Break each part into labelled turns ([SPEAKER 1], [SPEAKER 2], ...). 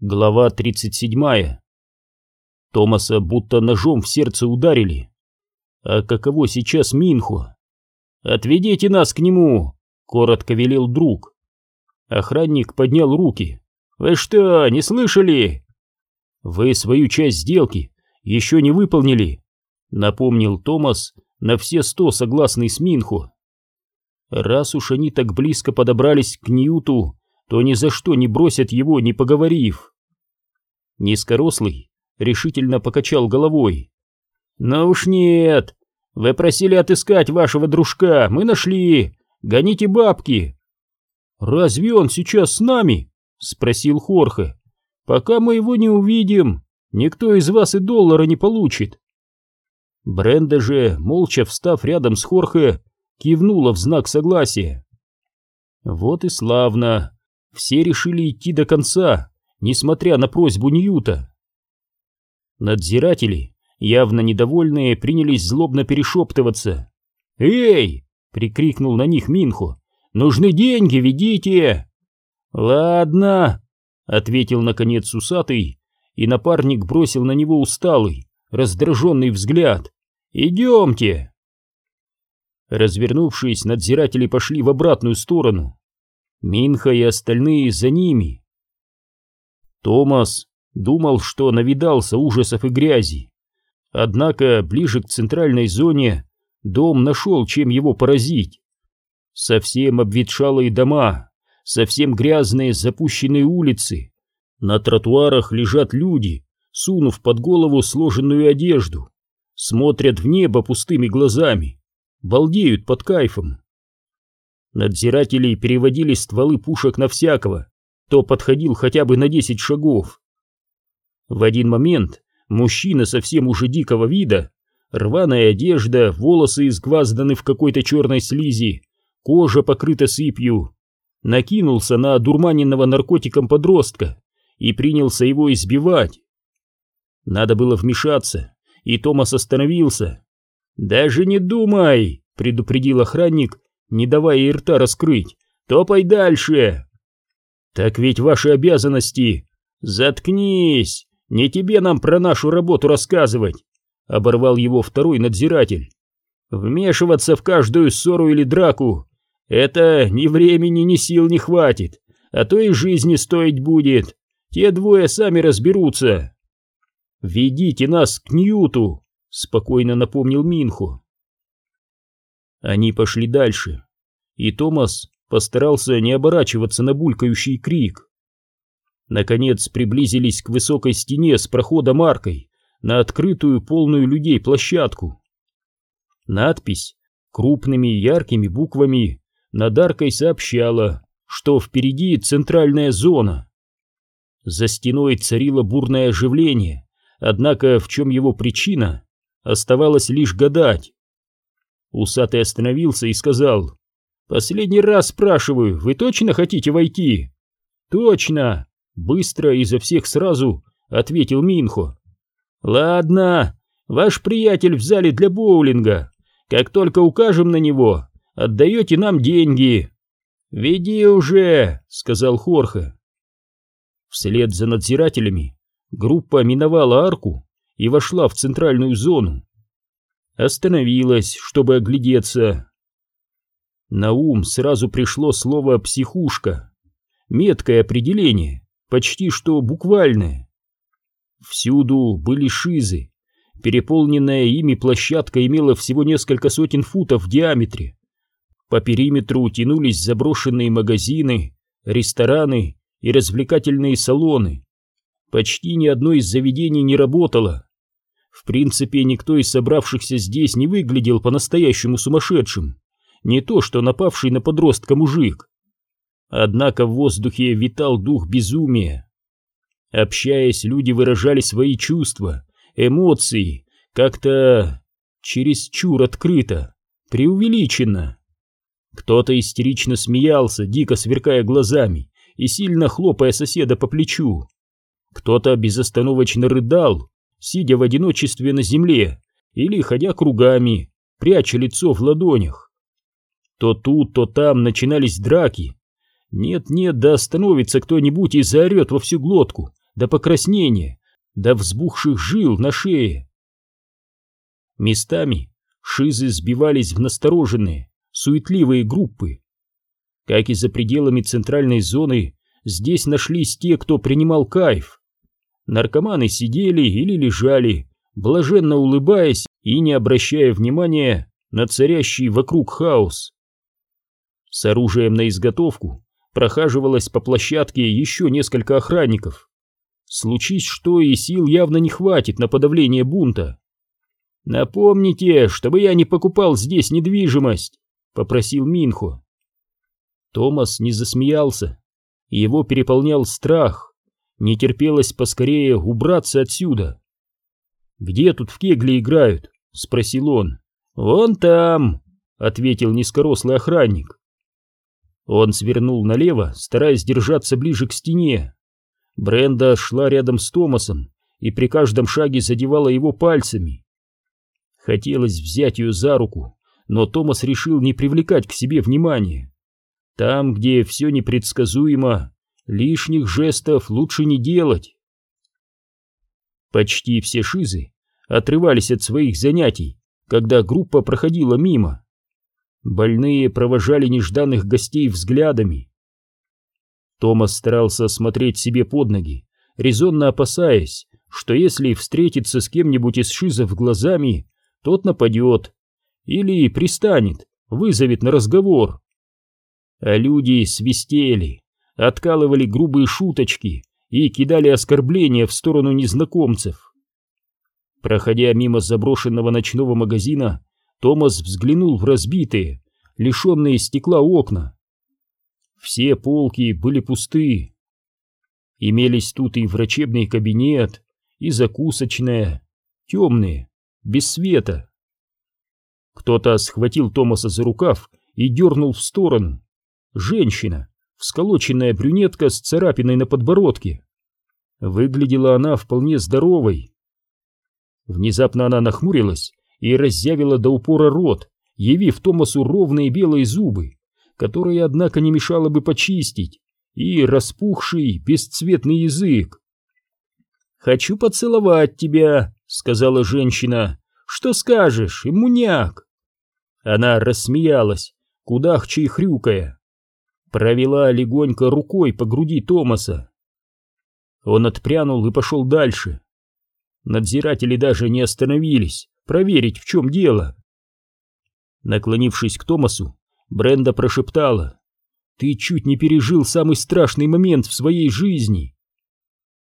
[SPEAKER 1] Глава 37. Томаса будто ножом в сердце ударили. А каково сейчас Минху? «Отведите нас к нему!» — коротко велел друг. Охранник поднял руки. «Вы что, не слышали?» «Вы свою часть сделки еще не выполнили», — напомнил Томас на все сто согласный с Минху. Раз уж они так близко подобрались к Ньюту, то ни за что не бросят его, не поговорив. Низкорослый решительно покачал головой. «Ну уж нет! Вы просили отыскать вашего дружка, мы нашли! Гоните бабки!» «Разве он сейчас с нами?» — спросил Хорхе. «Пока мы его не увидим, никто из вас и доллара не получит». Бренда же, молча встав рядом с Хорхе, кивнула в знак согласия. Вот и славно. Все решили идти до конца, несмотря на просьбу Ньюта. Надзиратели, явно недовольные, принялись злобно перешептываться. «Эй!» — прикрикнул на них Минху. «Нужны деньги, ведите!» «Ладно!» — ответил наконец усатый, и напарник бросил на него усталый, раздраженный взгляд. «Идемте!» Развернувшись, надзиратели пошли в обратную сторону. Минха и остальные за ними. Томас думал, что навидался ужасов и грязи. Однако ближе к центральной зоне дом нашел, чем его поразить. Совсем обветшалые дома, совсем грязные запущенные улицы. На тротуарах лежат люди, сунув под голову сложенную одежду. Смотрят в небо пустыми глазами, балдеют под кайфом. Надзиратели переводили стволы пушек на всякого, кто подходил хотя бы на десять шагов. В один момент мужчина совсем уже дикого вида, рваная одежда, волосы изгвазданы в какой-то черной слизи, кожа покрыта сыпью, накинулся на одурманенного наркотиком подростка и принялся его избивать. Надо было вмешаться, и Томас остановился. «Даже не думай!» — предупредил охранник, не давая ей рта раскрыть. «Топай дальше!» «Так ведь ваши обязанности...» «Заткнись! Не тебе нам про нашу работу рассказывать!» Оборвал его второй надзиратель. «Вмешиваться в каждую ссору или драку — это ни времени, ни сил не хватит, а то и жизни стоить будет. Те двое сами разберутся». «Ведите нас к Ньюту!» — спокойно напомнил Минху. Они пошли дальше, и Томас постарался не оборачиваться на булькающий крик. Наконец приблизились к высокой стене с проходом аркой на открытую полную людей площадку. Надпись крупными яркими буквами над аркой сообщала, что впереди центральная зона. За стеной царило бурное оживление, однако в чем его причина, оставалось лишь гадать. Усатый остановился и сказал, «Последний раз спрашиваю, вы точно хотите войти?» «Точно!» — быстро изо всех сразу ответил Минхо. «Ладно, ваш приятель в зале для боулинга. Как только укажем на него, отдаете нам деньги». «Веди уже!» — сказал Хорхе. Вслед за надзирателями группа миновала арку и вошла в центральную зону остановилась, чтобы оглядеться. На ум сразу пришло слово «психушка». Меткое определение, почти что буквальное. Всюду были шизы. Переполненная ими площадка имела всего несколько сотен футов в диаметре. По периметру тянулись заброшенные магазины, рестораны и развлекательные салоны. Почти ни одно из заведений не работало. Принципе, никто из собравшихся здесь не выглядел по-настоящему сумасшедшим. Не то, что напавший на подростка мужик. Однако в воздухе витал дух безумия. Общаясь, люди выражали свои чувства, эмоции, как-то чересчур открыто, преувеличенно. Кто-то истерично смеялся, дико сверкая глазами и сильно хлопая соседа по плечу. Кто-то безостановочно рыдал, сидя в одиночестве на земле или ходя кругами, пряча лицо в ладонях. То тут, то там начинались драки. Нет-нет, да остановится кто-нибудь и заорет во всю глотку. до покраснения, до взбухших жил на шее. Местами шизы сбивались в настороженные, суетливые группы. Как и за пределами центральной зоны, здесь нашлись те, кто принимал кайф. Наркоманы сидели или лежали, блаженно улыбаясь и не обращая внимания на царящий вокруг хаос. С оружием на изготовку прохаживалось по площадке еще несколько охранников. Случись что, и сил явно не хватит на подавление бунта. «Напомните, чтобы я не покупал здесь недвижимость», — попросил Минхо. Томас не засмеялся. Его переполнял страх. Не терпелось поскорее убраться отсюда. «Где тут в кегли играют?» — спросил он. «Вон там», — ответил низкорослый охранник. Он свернул налево, стараясь держаться ближе к стене. Бренда шла рядом с Томасом и при каждом шаге задевала его пальцами. Хотелось взять ее за руку, но Томас решил не привлекать к себе внимания. Там, где все непредсказуемо, лишних жестов лучше не делать. Почти все шизы отрывались от своих занятий, когда группа проходила мимо. Больные провожали нежданных гостей взглядами. Томас старался смотреть себе под ноги, резонно опасаясь, что если встретиться с кем-нибудь из шизов глазами, тот нападет или пристанет, вызовет на разговор а люди свистели, откалывали грубые шуточки и кидали оскорбления в сторону незнакомцев. Проходя мимо заброшенного ночного магазина, Томас взглянул в разбитые, лишенные стекла окна. Все полки были пусты. Имелись тут и врачебный кабинет, и закусочная, темные, без света. Кто-то схватил Томаса за рукав и дернул в сторону. Женщина, всколоченная брюнетка с царапиной на подбородке. Выглядела она вполне здоровой. Внезапно она нахмурилась и разъявила до упора рот, явив Томасу ровные белые зубы, которые, однако, не мешало бы почистить, и распухший бесцветный язык. «Хочу поцеловать тебя», — сказала женщина. «Что скажешь, иммуняк?» Она рассмеялась, кудахча и хрюкая провела легонько рукой по груди Томаса. Он отпрянул и пошел дальше. Надзиратели даже не остановились, проверить, в чем дело. Наклонившись к Томасу, Бренда прошептала. «Ты чуть не пережил самый страшный момент в своей жизни!»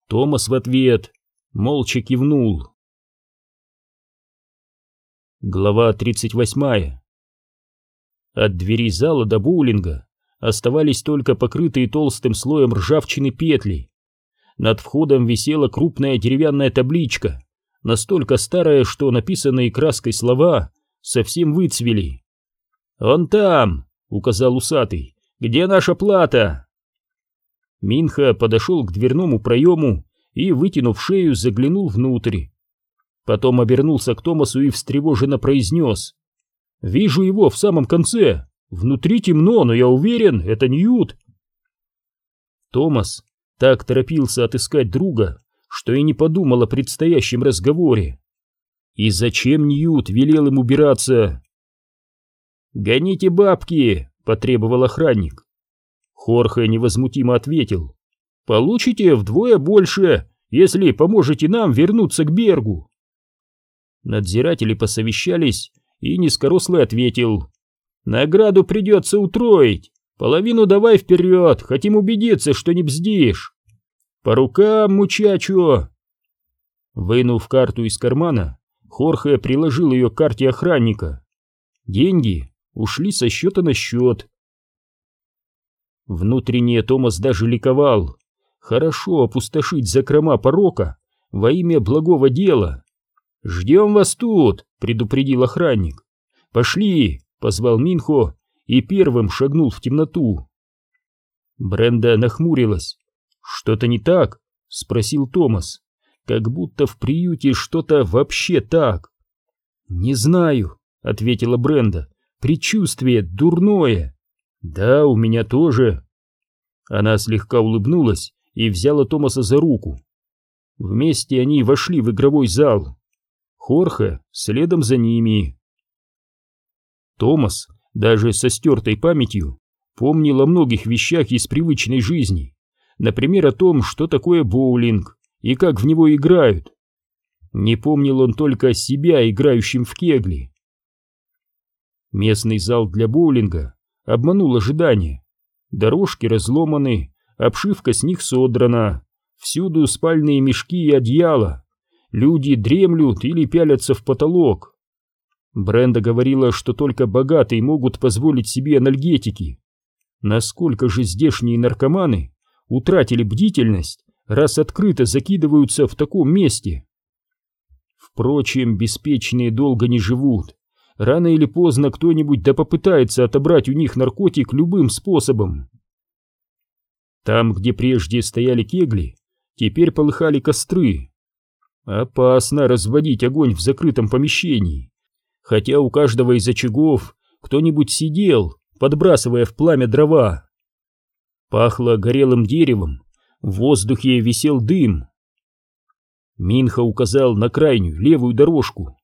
[SPEAKER 1] Томас в ответ молча кивнул. Глава 38 От двери зала до боулинга оставались только покрытые толстым слоем ржавчины петли. Над входом висела крупная деревянная табличка, настолько старая, что написанные краской слова совсем выцвели. «Он там!» — указал усатый. «Где наша плата?» Минха подошел к дверному проему и, вытянув шею, заглянул внутрь. Потом обернулся к Томасу и встревоженно произнес. «Вижу его в самом конце!» Внутри темно, но я уверен, это Ньют. Томас так торопился отыскать друга, что и не подумал о предстоящем разговоре. И зачем Ньют велел им убираться? «Гоните бабки!» — потребовал охранник. Хорхе невозмутимо ответил. «Получите вдвое больше, если поможете нам вернуться к Бергу». Надзиратели посовещались, и низкорослый ответил. Награду придется утроить. Половину давай вперед, хотим убедиться, что не бздишь. По рукам, мучачо. Вынув карту из кармана, Хорхе приложил ее к карте охранника. Деньги ушли со счета на счет. Внутренне Томас даже ликовал. Хорошо опустошить закрома порока во имя благого дела. «Ждем вас тут», — предупредил охранник. «Пошли, позвал Минхо и первым шагнул в темноту. Бренда нахмурилась. «Что-то не так?» — спросил Томас. «Как будто в приюте что-то вообще так». «Не знаю», — ответила Бренда. «Предчувствие дурное». «Да, у меня тоже». Она слегка улыбнулась и взяла Томаса за руку. Вместе они вошли в игровой зал. Хорхе следом за ними. Томас, даже со стертой памятью, помнил о многих вещах из привычной жизни. Например, о том, что такое боулинг и как в него играют. Не помнил он только себя, играющим в кегли. Местный зал для боулинга обманул ожидания. Дорожки разломаны, обшивка с них содрана, всюду спальные мешки и одеяла. Люди дремлют или пялятся в потолок. Бренда говорила, что только богатые могут позволить себе анальгетики. Насколько же здешние наркоманы утратили бдительность, раз открыто закидываются в таком месте? Впрочем, беспечные долго не живут. Рано или поздно кто-нибудь да попытается отобрать у них наркотик любым способом. Там, где прежде стояли кегли, теперь полыхали костры. Опасно разводить огонь в закрытом помещении, хотя у каждого из очагов кто-нибудь сидел, подбрасывая в пламя дрова. Пахло горелым деревом, в воздухе висел дым. Минха указал на крайнюю левую дорожку.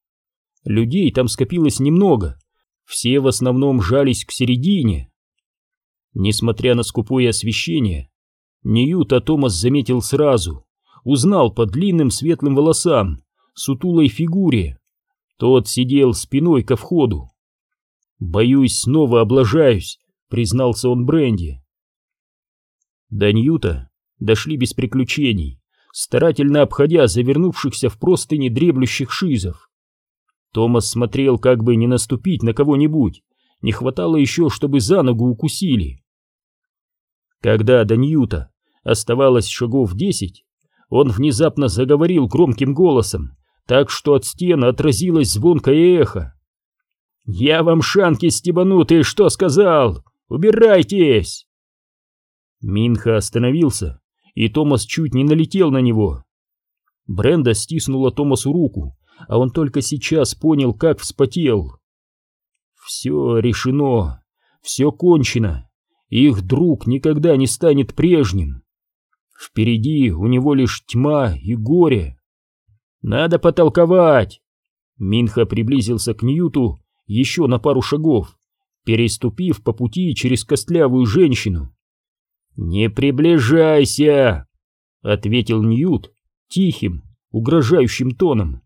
[SPEAKER 1] Людей там скопилось немного, все в основном жались к середине. Несмотря на скупое освещение, Ньюта Томас заметил сразу, узнал по длинным светлым волосам, сутулой фигуре. Тот сидел спиной ко входу. «Боюсь, снова облажаюсь», — признался он Бренди. До Ньюта дошли без приключений старательно обходя завернувшихся в простыни дреблющих шизов. Томас смотрел, как бы не наступить на кого-нибудь, не хватало еще, чтобы за ногу укусили. Когда до Ньюта оставалось шагов десять, он внезапно заговорил громким голосом, так что от стен отразилось звонкое эхо. «Я вам шанки стебанутые что сказал? Убирайтесь!» Минха остановился и Томас чуть не налетел на него. Бренда стиснула Томасу руку, а он только сейчас понял, как вспотел. Все решено, все кончено, их друг никогда не станет прежним. Впереди у него лишь тьма и горе. Надо потолковать. Минха приблизился к Ньюту еще на пару шагов, переступив по пути через костлявую женщину. «Не приближайся!» — ответил Ньют тихим, угрожающим тоном.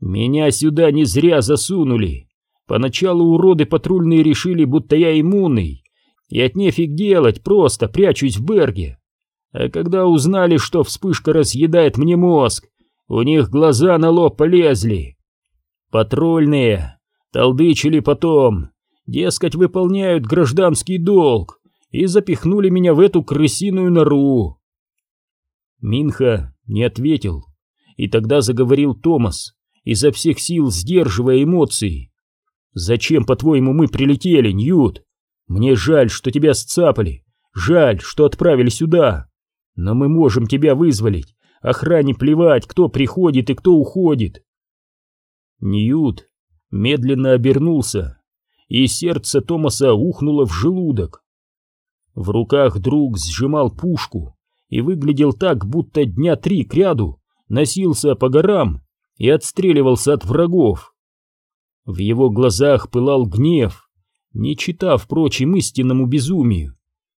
[SPEAKER 1] «Меня сюда не зря засунули. Поначалу уроды патрульные решили, будто я иммунный, и от нефиг делать, просто прячусь в Берге. А когда узнали, что вспышка разъедает мне мозг, у них глаза на лоб полезли. Патрульные толдычили потом, дескать, выполняют гражданский долг, и запихнули меня в эту крысиную нору. Минха не ответил, и тогда заговорил Томас, изо всех сил сдерживая эмоции. «Зачем, по-твоему, мы прилетели, Ньют? Мне жаль, что тебя сцапали, жаль, что отправили сюда, но мы можем тебя вызволить, охране плевать, кто приходит и кто уходит». Ньют медленно обернулся, и сердце Томаса ухнуло в желудок. В руках друг сжимал пушку и выглядел так, будто дня три кряду носился по горам и отстреливался от врагов. В его глазах пылал гнев, не читав, впрочем, истинному безумию.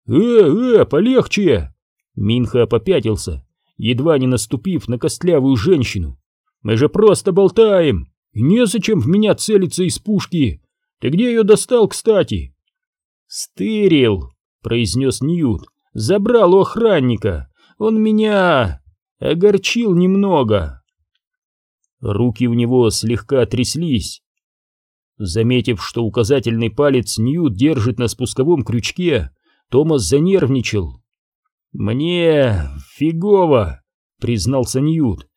[SPEAKER 1] «Э, э, полегче!» Минха попятился, едва не наступив на костлявую женщину. «Мы же просто болтаем, и незачем в меня целиться из пушки. Ты где ее достал, кстати?» «Стырил!» — произнес Ньют. «Забрал у охранника! Он меня огорчил немного!» Руки у него слегка тряслись. Заметив, что указательный палец Ньют держит на спусковом крючке, Томас занервничал. «Мне фигово», — признался Ньют.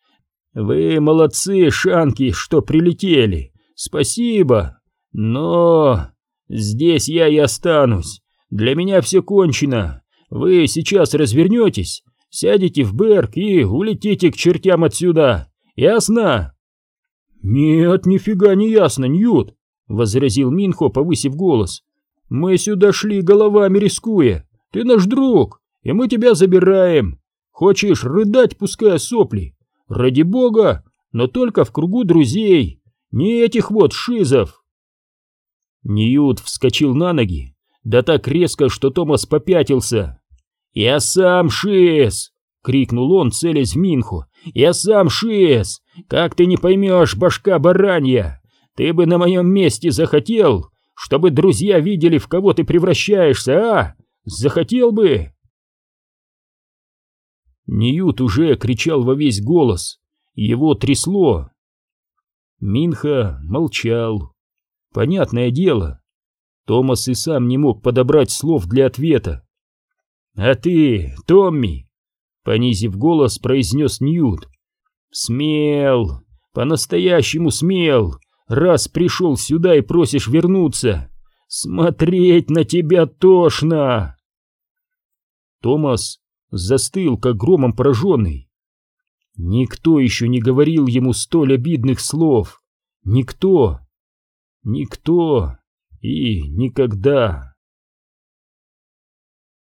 [SPEAKER 1] «Вы молодцы, шанки, что прилетели. Спасибо. Но здесь я и останусь. Для меня все кончено. Вы сейчас развернетесь, сядете в Берг и улетите к чертям отсюда. Ясно?» «Нет, нифига не ясно, Ньют», — возразил Минхо, повысив голос. «Мы сюда шли головами рискуя. Ты наш друг, и мы тебя забираем. Хочешь рыдать, пуская сопли, Ради бога, но только в кругу друзей, не этих вот шизов. Ньют вскочил на ноги, да так резко, что Томас попятился. «Я сам шиз!» — крикнул он, целясь в Минху. «Я сам шиз! Как ты не поймешь, башка баранья! Ты бы на моем месте захотел, чтобы друзья видели, в кого ты превращаешься, а? Захотел бы!» Ньют уже кричал во весь голос. Его трясло. Минха молчал. Понятное дело. Томас и сам не мог подобрать слов для ответа. «А ты, Томми!» Понизив голос, произнес Ньют. «Смел! По-настоящему смел! Раз пришел сюда и просишь вернуться! Смотреть на тебя тошно!» Томас застыл, как громом пораженный. Никто еще не говорил ему столь обидных слов. Никто. Никто. И никогда.